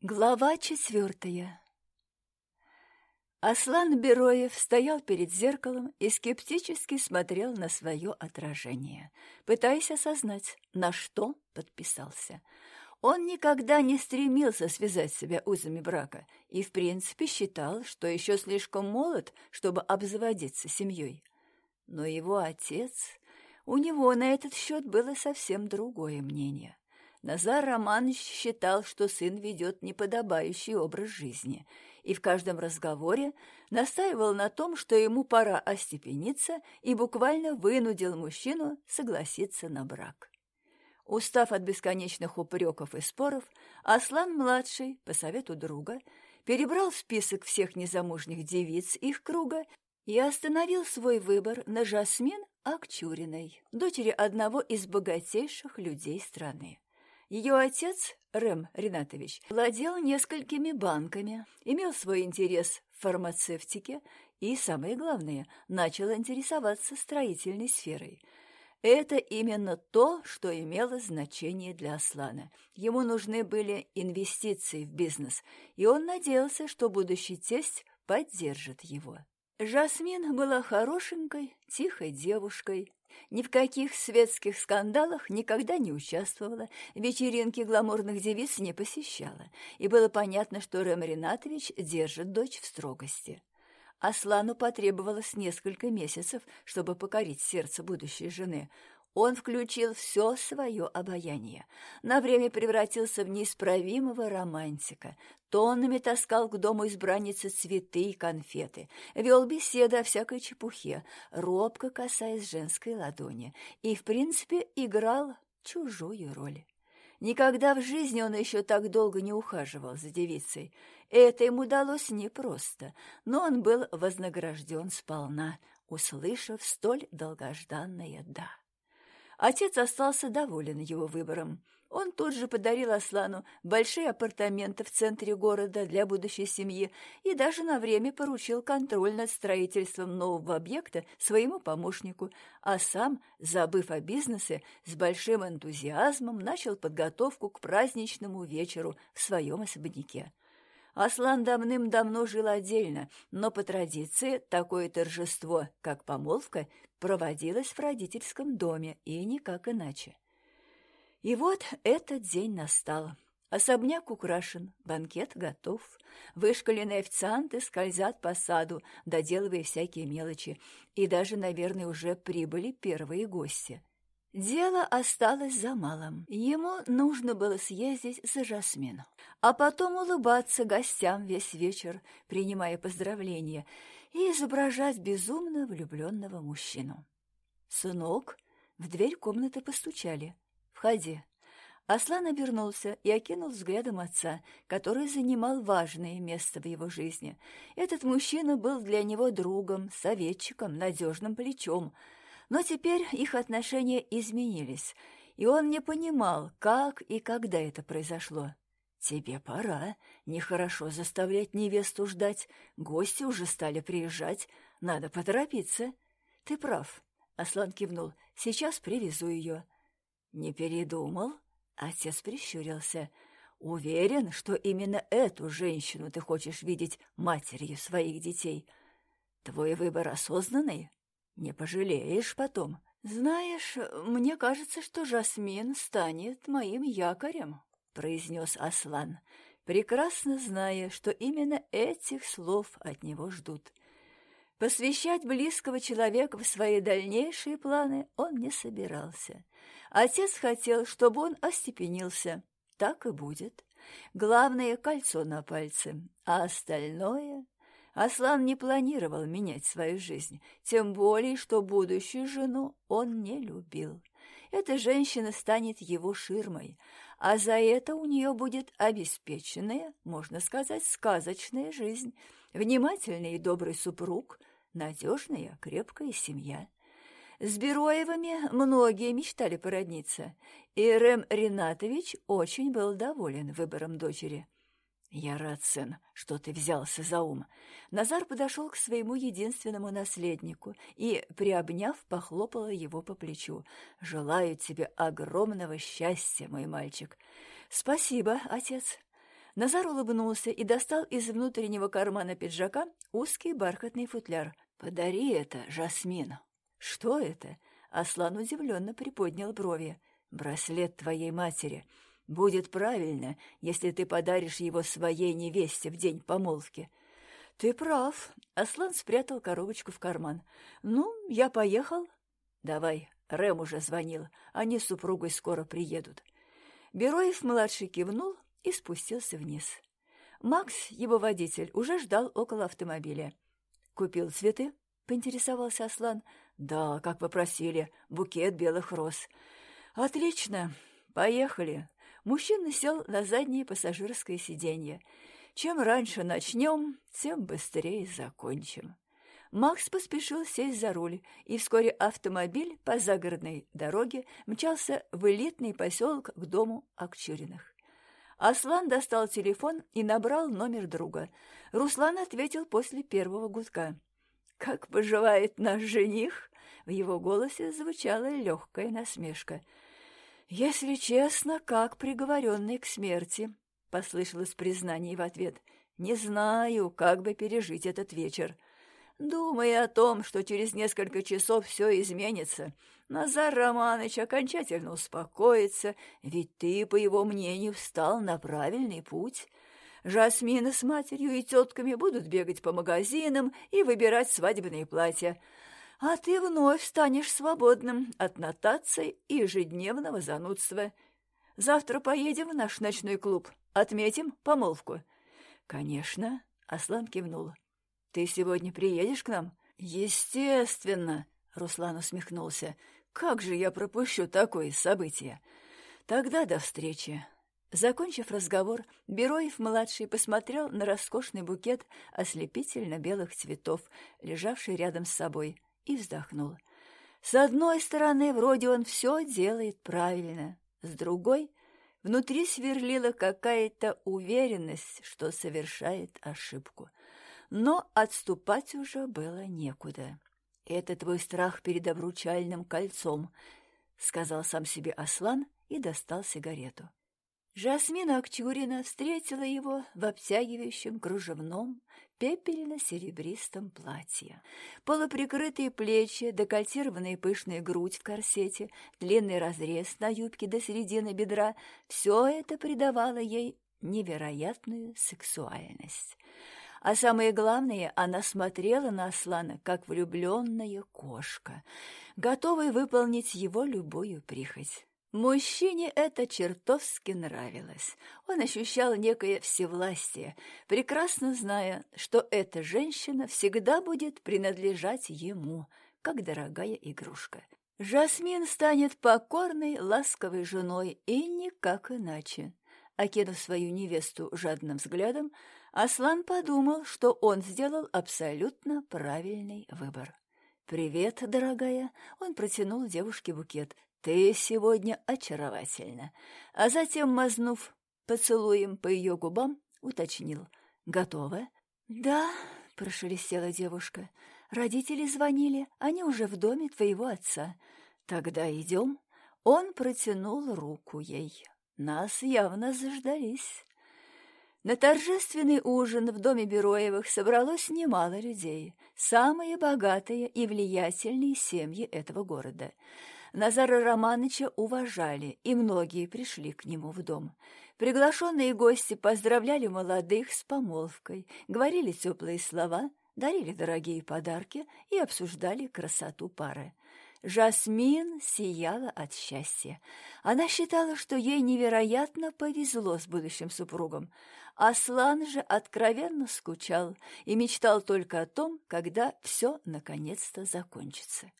Глава четвертая Аслан Бероев стоял перед зеркалом и скептически смотрел на свое отражение, пытаясь осознать, на что подписался. Он никогда не стремился связать себя узами брака и, в принципе, считал, что еще слишком молод, чтобы обзаводиться семьей. Но его отец... У него на этот счет было совсем другое мнение. Назар Романович считал, что сын ведет неподобающий образ жизни, и в каждом разговоре настаивал на том, что ему пора остепениться, и буквально вынудил мужчину согласиться на брак. Устав от бесконечных упреков и споров, Аслан-младший, по совету друга, перебрал список всех незамужних девиц их круга и остановил свой выбор на Жасмин Акчуриной, дочери одного из богатейших людей страны. Ее отец, Рэм Ринатович, владел несколькими банками, имел свой интерес в фармацевтике и, самое главное, начал интересоваться строительной сферой. Это именно то, что имело значение для Аслана. Ему нужны были инвестиции в бизнес, и он надеялся, что будущий тесть поддержит его. Жасмин была хорошенькой, тихой девушкой, ни в каких светских скандалах никогда не участвовала, вечеринки гламурных девиц не посещала, и было понятно, что Рэм Ринатович держит дочь в строгости. Аслану потребовалось несколько месяцев, чтобы покорить сердце будущей жены. Он включил все свое обаяние. На время превратился в неисправимого романтика. Тоннами таскал к дому избранницы цветы и конфеты. Вел беседы о всякой чепухе, робко касаясь женской ладони. И, в принципе, играл чужую роль. Никогда в жизни он еще так долго не ухаживал за девицей. Это ему удалось непросто, но он был вознагражден сполна, услышав столь долгожданное «да». Отец остался доволен его выбором. Он тут же подарил Аслану большие апартаменты в центре города для будущей семьи и даже на время поручил контроль над строительством нового объекта своему помощнику, а сам, забыв о бизнесе, с большим энтузиазмом начал подготовку к праздничному вечеру в своем особняке. Аслан давным-давно жил отдельно, но по традиции такое торжество, как помолвка, проводилось в родительском доме и никак иначе. И вот этот день настал. Особняк украшен, банкет готов. Вышкаленные официанты скользят по саду, доделывая всякие мелочи. И даже, наверное, уже прибыли первые гости. Дело осталось за малым. Ему нужно было съездить за Жасмин, а потом улыбаться гостям весь вечер, принимая поздравления, и изображать безумно влюбленного мужчину. «Сынок!» В дверь комнаты постучали. «Входи». Аслан обернулся и окинул взглядом отца, который занимал важное место в его жизни. Этот мужчина был для него другом, советчиком, надежным плечом — но теперь их отношения изменились, и он не понимал, как и когда это произошло. «Тебе пора. Нехорошо заставлять невесту ждать. Гости уже стали приезжать. Надо поторопиться». «Ты прав», — Аслан кивнул. «Сейчас привезу ее». «Не передумал?» Отец прищурился. «Уверен, что именно эту женщину ты хочешь видеть матерью своих детей. Твой выбор осознанный?» Не пожалеешь потом. Знаешь, мне кажется, что Жасмин станет моим якорем, произнес Аслан, прекрасно зная, что именно этих слов от него ждут. Посвящать близкого человека в свои дальнейшие планы он не собирался. Отец хотел, чтобы он остепенился. Так и будет. Главное — кольцо на пальце, а остальное Аслан не планировал менять свою жизнь, тем более, что будущую жену он не любил. Эта женщина станет его ширмой, а за это у нее будет обеспеченная, можно сказать, сказочная жизнь, внимательный и добрый супруг, надежная, крепкая семья. С Бероевыми многие мечтали породниться, и Рэм Ринатович очень был доволен выбором дочери. «Я рад, сын, что ты взялся за ум». Назар подошел к своему единственному наследнику и, приобняв, похлопала его по плечу. «Желаю тебе огромного счастья, мой мальчик». «Спасибо, отец». Назар улыбнулся и достал из внутреннего кармана пиджака узкий бархатный футляр. «Подари это, Жасмин!» «Что это?» Аслан удивленно приподнял брови. «Браслет твоей матери. Будет правильно, если ты подаришь его своей невесте в день помолвки». «Ты прав». Аслан спрятал коробочку в карман. «Ну, я поехал». «Давай, Рэм уже звонил. Они с супругой скоро приедут». Бероев-младший кивнул и спустился вниз. Макс, его водитель, уже ждал около автомобиля. «Купил цветы?» — поинтересовался Аслан. «Да, как вы просили, букет белых роз». «Отлично, поехали». Мужчина сел на заднее пассажирское сиденье. «Чем раньше начнем, тем быстрее закончим». Макс поспешил сесть за руль, и вскоре автомобиль по загородной дороге мчался в элитный поселок к дому Акчуриных. Аслан достал телефон и набрал номер друга. Руслан ответил после первого гудка. «Как поживает наш жених?» В его голосе звучала легкая насмешка. «Если честно, как приговоренный к смерти», — послышалось признание в ответ. «Не знаю, как бы пережить этот вечер. Думая о том, что через несколько часов все изменится, Назар Романович окончательно успокоится, ведь ты, по его мнению, встал на правильный путь. Жасмина с матерью и тетками будут бегать по магазинам и выбирать свадебные платья, а ты вновь станешь свободным от нотаций и ежедневного занудства. Завтра поедем в наш ночной клуб, отметим помолвку. Конечно, Аслан кивнул. Ты сегодня приедешь к нам? Естественно, Руслан усмехнулся. Как же я пропущу такое событие? Тогда до встречи. Закончив разговор, Бероев-младший посмотрел на роскошный букет ослепительно-белых цветов, лежавший рядом с собой, и вздохнул. С одной стороны, вроде он все делает правильно, с другой — внутри сверлила какая-то уверенность, что совершает ошибку но отступать уже было некуда. «Это твой страх перед обручальным кольцом», — сказал сам себе Аслан и достал сигарету. Жасмина Акчурина встретила его в обтягивающем кружевном, пепельно-серебристом платье. Полуприкрытые плечи, декольтированная пышная грудь в корсете, длинный разрез на юбке до середины бедра — все это придавало ей невероятную сексуальность. А самое главное, она смотрела на Аслана, как влюбленная кошка, готовая выполнить его любую прихоть. Мужчине это чертовски нравилось. Он ощущал некое всевластие, прекрасно зная, что эта женщина всегда будет принадлежать ему, как дорогая игрушка. Жасмин станет покорной, ласковой женой и никак иначе. Окинув свою невесту жадным взглядом, Аслан подумал, что он сделал абсолютно правильный выбор. «Привет, дорогая!» — он протянул девушке букет. «Ты сегодня очаровательна!» А затем, мазнув поцелуем по ее губам, уточнил. «Готова?» «Да», — прошелестела девушка. «Родители звонили, они уже в доме твоего отца. Тогда идем?» Он протянул руку ей. Нас явно заждались. На торжественный ужин в доме Бероевых собралось немало людей, самые богатые и влиятельные семьи этого города. Назара Романовича уважали, и многие пришли к нему в дом. Приглашенные гости поздравляли молодых с помолвкой, говорили теплые слова, дарили дорогие подарки и обсуждали красоту пары. Жасмин сияла от счастья. Она считала, что ей невероятно повезло с будущим супругом. Аслан же откровенно скучал и мечтал только о том, когда все наконец-то закончится.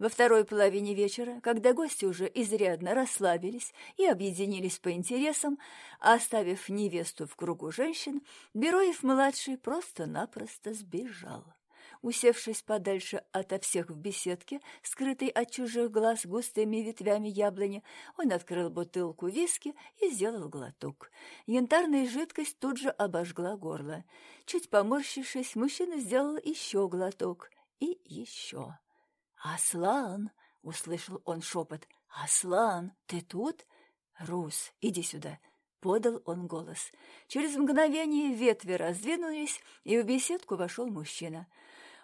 Во второй половине вечера, когда гости уже изрядно расслабились и объединились по интересам, оставив невесту в кругу женщин, Бероев-младший просто-напросто сбежал. Усевшись подальше ото всех в беседке, скрытой от чужих глаз густыми ветвями яблони, он открыл бутылку виски и сделал глоток. Янтарная жидкость тут же обожгла горло. Чуть поморщившись, мужчина сделал еще глоток и еще. «Аслан!» — услышал он шепот. «Аслан, ты тут?» «Рус, иди сюда!» подал он голос. Через мгновение ветви раздвинулись, и в беседку вошел мужчина.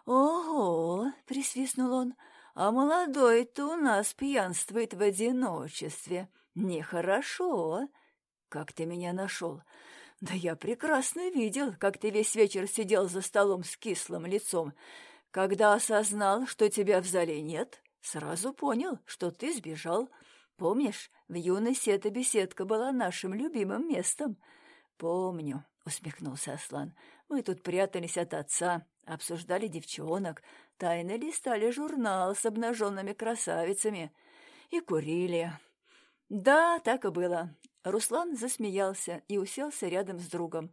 «Ого!» — присвистнул он. «А молодой-то у нас пьянствует в одиночестве. Нехорошо. Как ты меня нашел?» «Да я прекрасно видел, как ты весь вечер сидел за столом с кислым лицом. Когда осознал, что тебя в зале нет, сразу понял, что ты сбежал. Помнишь, в юности эта беседка была нашим любимым местом?» «Помню», — усмехнулся Аслан. «Мы тут прятались от отца, обсуждали девчонок, тайно листали журнал с обнаженными красавицами и курили». «Да, так и было. Руслан засмеялся и уселся рядом с другом.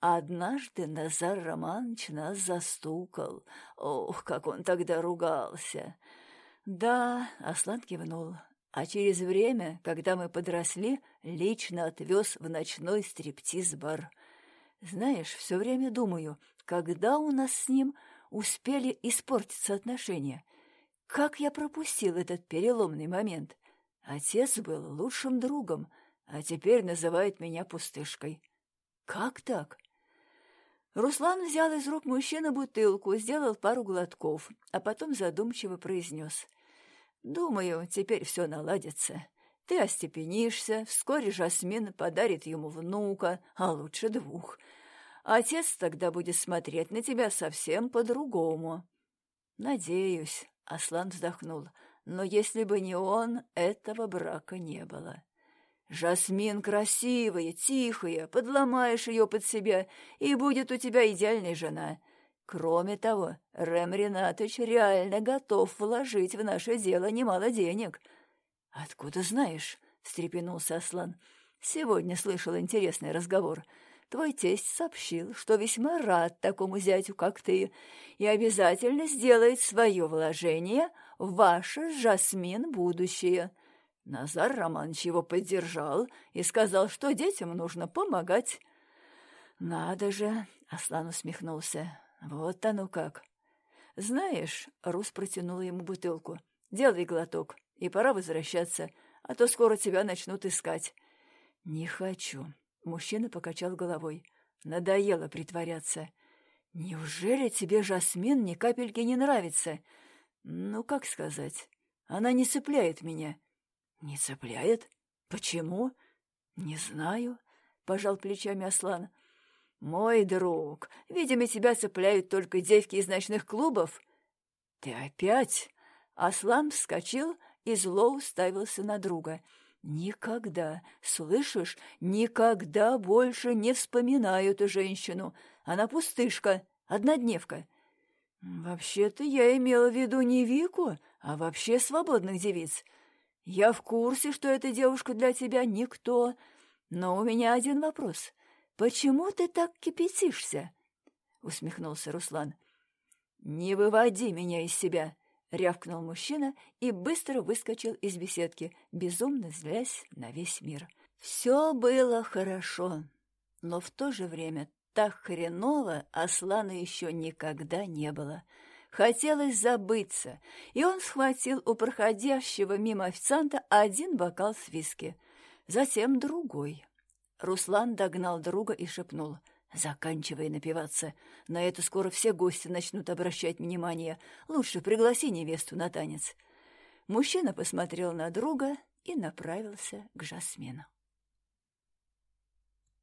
Однажды Назар Романович нас застукал. Ох, как он тогда ругался! Да, Аслан кивнул. А через время, когда мы подросли, лично отвез в ночной стриптиз-бар. Знаешь, все время думаю, когда у нас с ним успели испортиться отношения? Как я пропустил этот переломный момент? Отец был лучшим другом, а теперь называет меня пустышкой. Как так? Руслан взял из рук мужчины бутылку, сделал пару глотков, а потом задумчиво произнес. «Думаю, теперь все наладится. Ты остепенишься, вскоре Жасмин подарит ему внука, а лучше двух. Отец тогда будет смотреть на тебя совсем по-другому». «Надеюсь», — Аслан вздохнул, — «но если бы не он, этого брака не было». Жасмин красивая, тихая, подломаешь ее под себя, и будет у тебя идеальная жена. Кроме того, Рэм Ринатович реально готов вложить в наше дело немало денег. — Откуда знаешь? — встрепенулся Аслан. — Сегодня слышал интересный разговор. Твой тесть сообщил, что весьма рад такому зятю, как ты, и обязательно сделает свое вложение в ваше Жасмин будущее. — Назар Романович его поддержал и сказал, что детям нужно помогать. «Надо же!» — Аслан усмехнулся. «Вот оно как!» «Знаешь...» — Рус протянула ему бутылку. «Делай глоток, и пора возвращаться, а то скоро тебя начнут искать». «Не хочу», — мужчина покачал головой. «Надоело притворяться». «Неужели тебе Жасмин ни капельки не нравится?» «Ну, как сказать? Она не цепляет меня. «Не цепляет? Почему?» «Не знаю», — пожал плечами Аслан. «Мой друг, видимо, тебя цепляют только девки из ночных клубов». «Ты опять?» Аслан вскочил и зло уставился на друга. «Никогда, слышишь, никогда больше не вспоминаю эту женщину. Она пустышка, однодневка». «Вообще-то я имела в виду не Вику, а вообще свободных девиц. Я в курсе, что эта девушка для тебя никто, но у меня один вопрос. Почему ты так кипятишься? Усмехнулся Руслан. Не выводи меня из себя, рявкнул мужчина и быстро выскочил из беседки, безумно злясь на весь мир. Все было хорошо, но в то же время так хреново Аслана еще никогда не было — Хотелось забыться, и он схватил у проходящего мимо официанта один бокал с виски, затем другой. Руслан догнал друга и шепнул «Заканчивай напиваться. На это скоро все гости начнут обращать внимание. Лучше пригласи невесту на танец». Мужчина посмотрел на друга и направился к Жасмину.